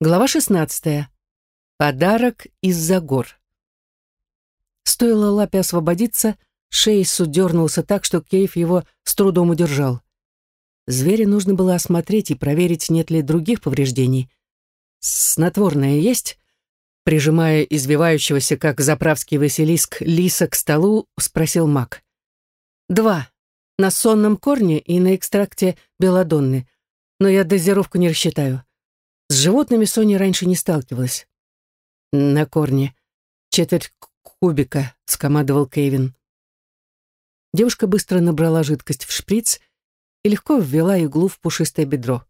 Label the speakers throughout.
Speaker 1: Глава 16. Подарок из-за гор. Стоило лапе освободиться, Шейсу дернулся так, что Кейв его с трудом удержал. Зверя нужно было осмотреть и проверить, нет ли других повреждений. «Снотворное есть?» Прижимая извивающегося, как заправский Василиск, лиса к столу, спросил маг. «Два. На сонном корне и на экстракте белладонны. Но я дозировку не рассчитаю. С животными Соня раньше не сталкивалась. «На корне. Четверть кубика», — скомандовал Кевин. Девушка быстро набрала жидкость в шприц и легко ввела иглу в пушистое бедро.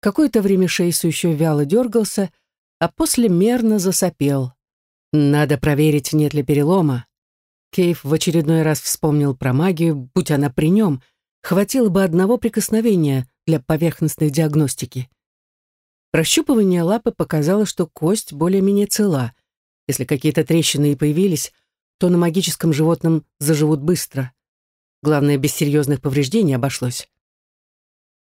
Speaker 1: Какое-то время Шейсу еще вяло дергался, а после мерно засопел. Надо проверить, нет ли перелома. Кейв в очередной раз вспомнил про магию, будь она при нем, хватило бы одного прикосновения для поверхностной диагностики. Прощупывание лапы показало, что кость более-менее цела. Если какие-то трещины и появились, то на магическом животном заживут быстро. Главное, без серьезных повреждений обошлось.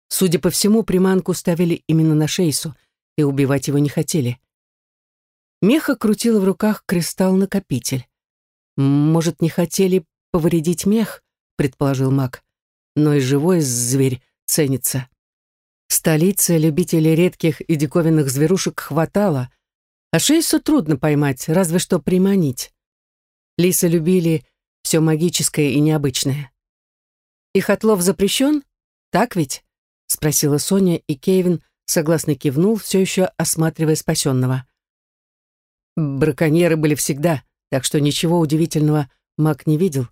Speaker 1: Судя по всему, приманку ставили именно на Шейсу, и убивать его не хотели. Меха крутила в руках кристалл-накопитель. «Может, не хотели повредить мех?» — предположил маг. «Но и живой зверь ценится». В столице любителей редких и диковинных зверушек хватало, а Шейсу трудно поймать, разве что приманить. Лисы любили все магическое и необычное. «Их отлов запрещен? Так ведь?» — спросила Соня, и Кевин согласно кивнул, все еще осматривая спасенного. Браконьеры были всегда, так что ничего удивительного маг не видел.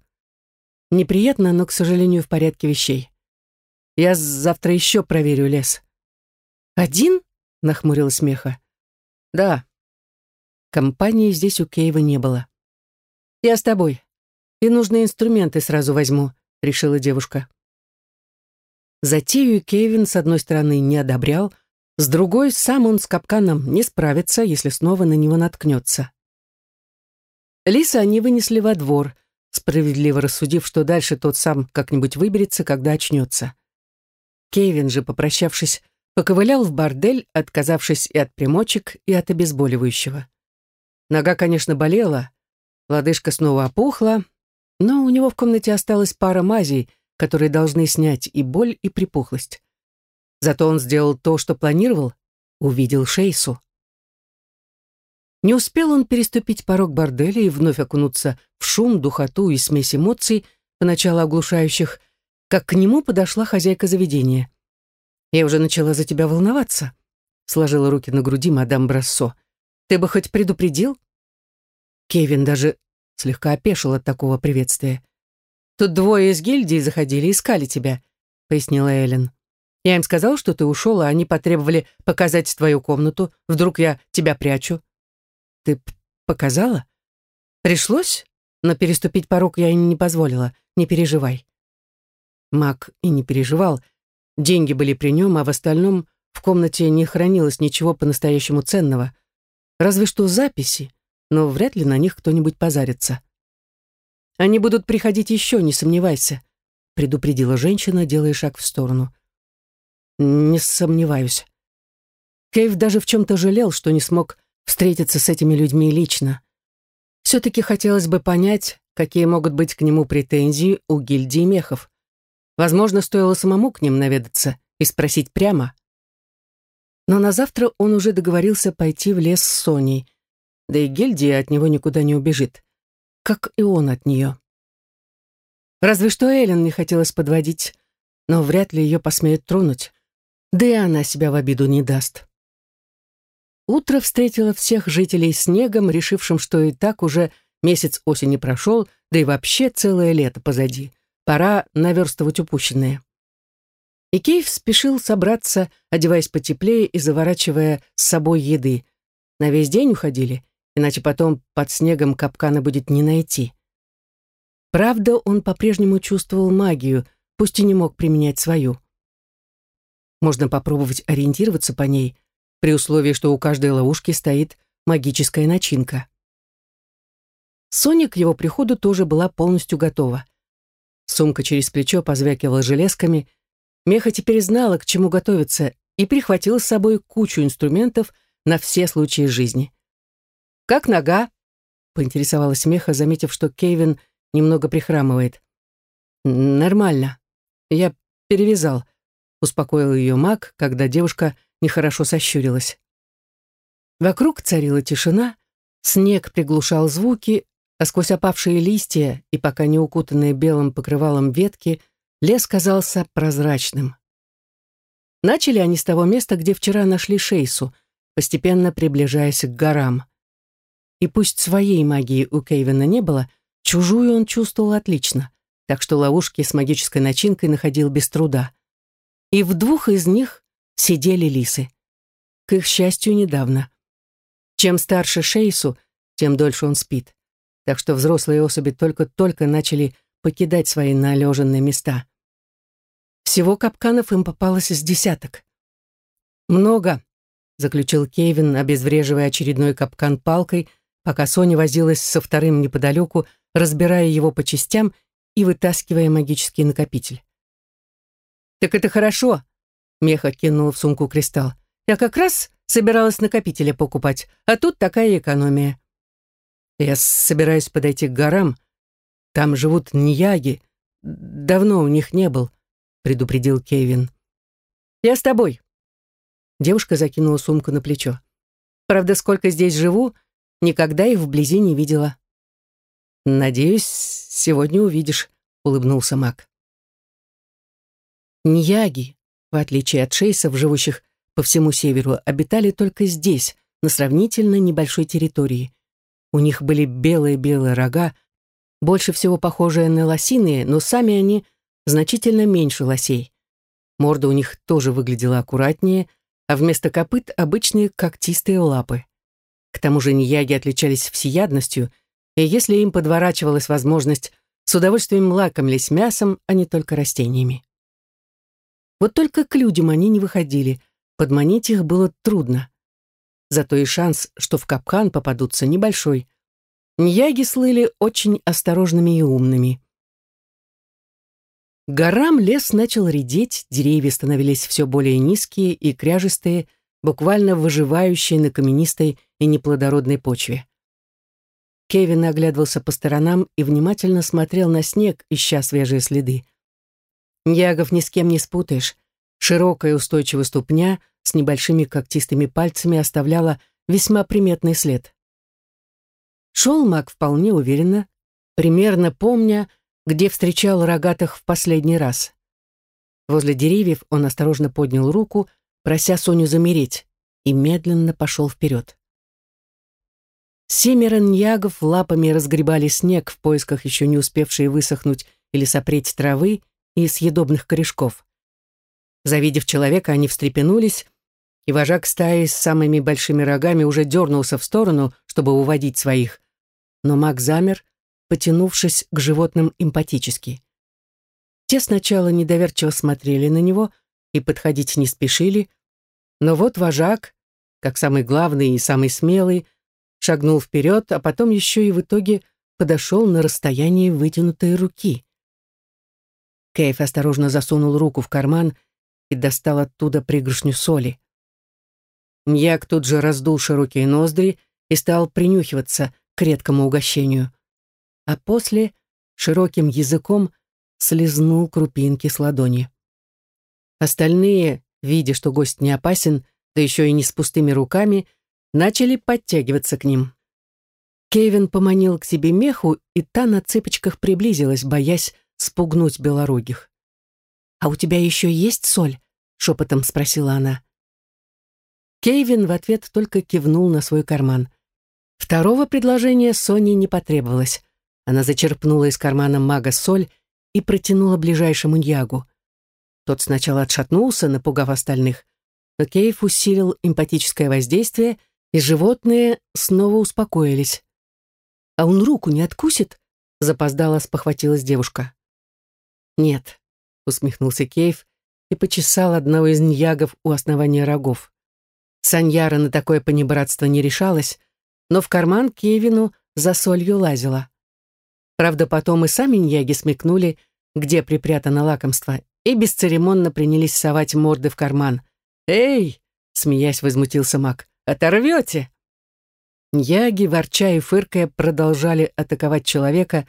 Speaker 1: Неприятно, но, к сожалению, в порядке вещей. Я завтра еще проверю лес». «Один?» — нахмурилась Меха. «Да». Компании здесь у Кейва не было. «Я с тобой. И нужные инструменты сразу возьму», — решила девушка. Затею Кевин, с одной стороны, не одобрял, с другой, сам он с капканом не справится, если снова на него наткнется. Лиса они вынесли во двор, справедливо рассудив, что дальше тот сам как-нибудь выберется, когда очнется. Кевин же, попрощавшись, поковылял в бордель, отказавшись и от примочек, и от обезболивающего. Нога, конечно, болела, лодыжка снова опухла, но у него в комнате осталась пара мазей, которые должны снять и боль, и припухлость. Зато он сделал то, что планировал, увидел Шейсу. Не успел он переступить порог борделя и вновь окунуться в шум, духоту и смесь эмоций, поначалу оглушающих, как к нему подошла хозяйка заведения. «Я уже начала за тебя волноваться», — сложила руки на груди мадам Брассо. «Ты бы хоть предупредил?» Кевин даже слегка опешил от такого приветствия. «Тут двое из гильдии заходили и искали тебя», — пояснила Эллен. «Я им сказал, что ты ушел, а они потребовали показать твою комнату. Вдруг я тебя прячу». «Ты показала?» «Пришлось, но переступить порог я им не позволила. Не переживай». Мак и не переживал. Деньги были при нем, а в остальном в комнате не хранилось ничего по-настоящему ценного. Разве что записи, но вряд ли на них кто-нибудь позарится. «Они будут приходить еще, не сомневайся», предупредила женщина, делая шаг в сторону. «Не сомневаюсь». Кейв даже в чем-то жалел, что не смог встретиться с этими людьми лично. Все-таки хотелось бы понять, какие могут быть к нему претензии у гильдии мехов. Возможно, стоило самому к ним наведаться и спросить прямо. Но на завтра он уже договорился пойти в лес с Соней, да и гильдия от него никуда не убежит, как и он от нее. Разве что Эллен не хотелось подводить, но вряд ли ее посмеют тронуть, да и она себя в обиду не даст. Утро встретило всех жителей снегом, решившим, что и так уже месяц осени прошел, да и вообще целое лето позади. Пора наверстывать упущенное. И Кейв спешил собраться, одеваясь потеплее и заворачивая с собой еды. На весь день уходили, иначе потом под снегом капкана будет не найти. Правда, он по-прежнему чувствовал магию, пусть и не мог применять свою. Можно попробовать ориентироваться по ней, при условии, что у каждой ловушки стоит магическая начинка. Соня к его приходу тоже была полностью готова. Сумка через плечо позвякивала железками. Меха теперь знала, к чему готовиться, и прихватил с собой кучу инструментов на все случаи жизни. «Как нога?» — поинтересовалась Меха, заметив, что Кевин немного прихрамывает. «Нормально. Я перевязал», — успокоил ее маг, когда девушка нехорошо сощурилась. Вокруг царила тишина, снег приглушал звуки, а сквозь опавшие листья и пока не укутанные белым покрывалом ветки, лес казался прозрачным. Начали они с того места, где вчера нашли Шейсу, постепенно приближаясь к горам. И пусть своей магии у Кейвина не было, чужую он чувствовал отлично, так что ловушки с магической начинкой находил без труда. И в двух из них сидели лисы. К их счастью, недавно. Чем старше Шейсу, тем дольше он спит так что взрослые особи только-только начали покидать свои належенные места. Всего капканов им попалось с десяток. «Много», — заключил Кевин, обезвреживая очередной капкан палкой, пока Соня возилась со вторым неподалеку, разбирая его по частям и вытаскивая магический накопитель. «Так это хорошо», — Меха кинула в сумку кристалл. «Я как раз собиралась накопителя покупать, а тут такая экономия». Я собираюсь подойти к горам. Там живут ньяги. Давно у них не был, предупредил Кевин. Я с тобой. Девушка закинула сумку на плечо. Правда, сколько здесь живу, никогда их вблизи не видела. Надеюсь, сегодня увидишь, улыбнулся Мак. Ньяги, в отличие от шейсов, живущих по всему северу, обитали только здесь, на сравнительно небольшой территории. У них были белые-белые рога, больше всего похожие на лосиные, но сами они значительно меньше лосей. Морда у них тоже выглядела аккуратнее, а вместо копыт обычные когтистые лапы. К тому же нияги отличались всеядностью, и если им подворачивалась возможность, с удовольствием лакомились мясом, а не только растениями. Вот только к людям они не выходили, подманить их было трудно. Зато и шанс, что в капкан попадутся, небольшой. Ньяги слыли очень осторожными и умными. горам лес начал редеть, деревья становились все более низкие и кряжестые, буквально выживающие на каменистой и неплодородной почве. Кевин оглядывался по сторонам и внимательно смотрел на снег, ища свежие следы. Ньягов ни с кем не спутаешь. Широкая устойчивая ступня с небольшими когтистыми пальцами оставляла весьма приметный след. Шел маг вполне уверенно, примерно помня, где встречал рогатых в последний раз. Возле деревьев он осторожно поднял руку, прося Соню замереть, и медленно пошел вперед. Семеро ньягов лапами разгребали снег в поисках еще не успевшей высохнуть или сопреть травы и съедобных корешков. Завидев человека, они встрепенулись, и вожак стаи с самыми большими рогами уже дернулся в сторону, чтобы уводить своих. Но маг замер, потянувшись к животным эмпатически. Те сначала недоверчиво смотрели на него и подходить не спешили, но вот вожак, как самый главный и самый смелый, шагнул вперед, а потом еще и в итоге подошел на расстояние вытянутой руки. Кейф осторожно засунул руку в карман и достал оттуда пригоршню соли. Ньяк тут же раздул широкие ноздри и стал принюхиваться к редкому угощению. А после широким языком слезнул крупинки с ладони. Остальные, видя, что гость не опасен, да еще и не с пустыми руками, начали подтягиваться к ним. Кевин поманил к себе меху, и та на цыпочках приблизилась, боясь спугнуть белорогих. «А у тебя еще есть соль?» — шепотом спросила она. Кейвин в ответ только кивнул на свой карман. Второго предложения Соне не потребовалось. Она зачерпнула из кармана мага соль и протянула ближайшему ньягу. Тот сначала отшатнулся, напугав остальных, но Кейв усилил эмпатическое воздействие, и животные снова успокоились. «А он руку не откусит?» — запоздала спохватилась девушка. «Нет, усмехнулся Кейв и почесал одного из ньягов у основания рогов. Саньяра на такое понебратство не решалась, но в карман Кевину за солью лазила. Правда, потом и сами ньяги смекнули, где припрятано лакомство, и бесцеремонно принялись совать морды в карман. «Эй!» — смеясь возмутился маг. «Оторвете!» Яги, ворча и фыркая, продолжали атаковать человека.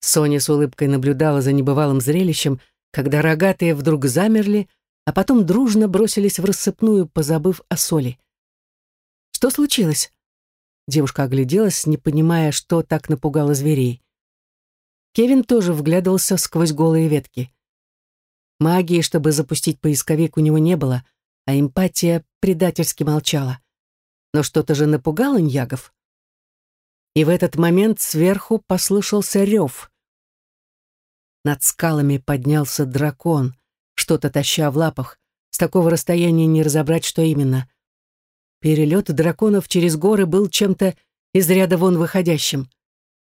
Speaker 1: Соня с улыбкой наблюдала за небывалым зрелищем, когда рогатые вдруг замерли, а потом дружно бросились в рассыпную, позабыв о соли. «Что случилось?» Девушка огляделась, не понимая, что так напугало зверей. Кевин тоже вглядывался сквозь голые ветки. Магии, чтобы запустить поисковик, у него не было, а эмпатия предательски молчала но что-то же напугало ньягов. И в этот момент сверху послышался рев. Над скалами поднялся дракон, что-то таща в лапах. С такого расстояния не разобрать, что именно. Перелет драконов через горы был чем-то из ряда вон выходящим.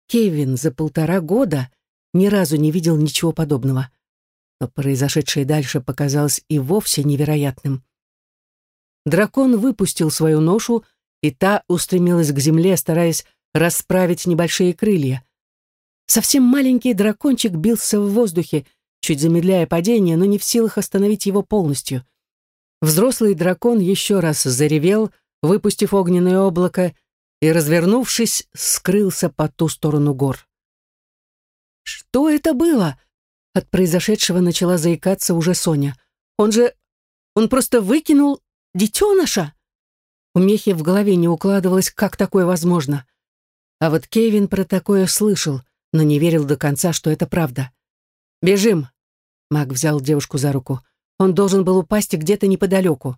Speaker 1: Кевин за полтора года ни разу не видел ничего подобного. Но произошедшее дальше показалось и вовсе невероятным. Дракон выпустил свою ношу, и та устремилась к земле, стараясь расправить небольшие крылья. Совсем маленький дракончик бился в воздухе, чуть замедляя падение, но не в силах остановить его полностью. Взрослый дракон еще раз заревел, выпустив огненное облако, и, развернувшись, скрылся по ту сторону гор. «Что это было?» От произошедшего начала заикаться уже Соня. «Он же... он просто выкинул детеныша?» У Мехи в голове не укладывалось, как такое возможно. А вот Кевин про такое слышал, но не верил до конца, что это правда. «Бежим!» Маг взял девушку за руку. «Он должен был упасть где-то неподалеку».